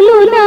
lulu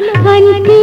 दुल्हन की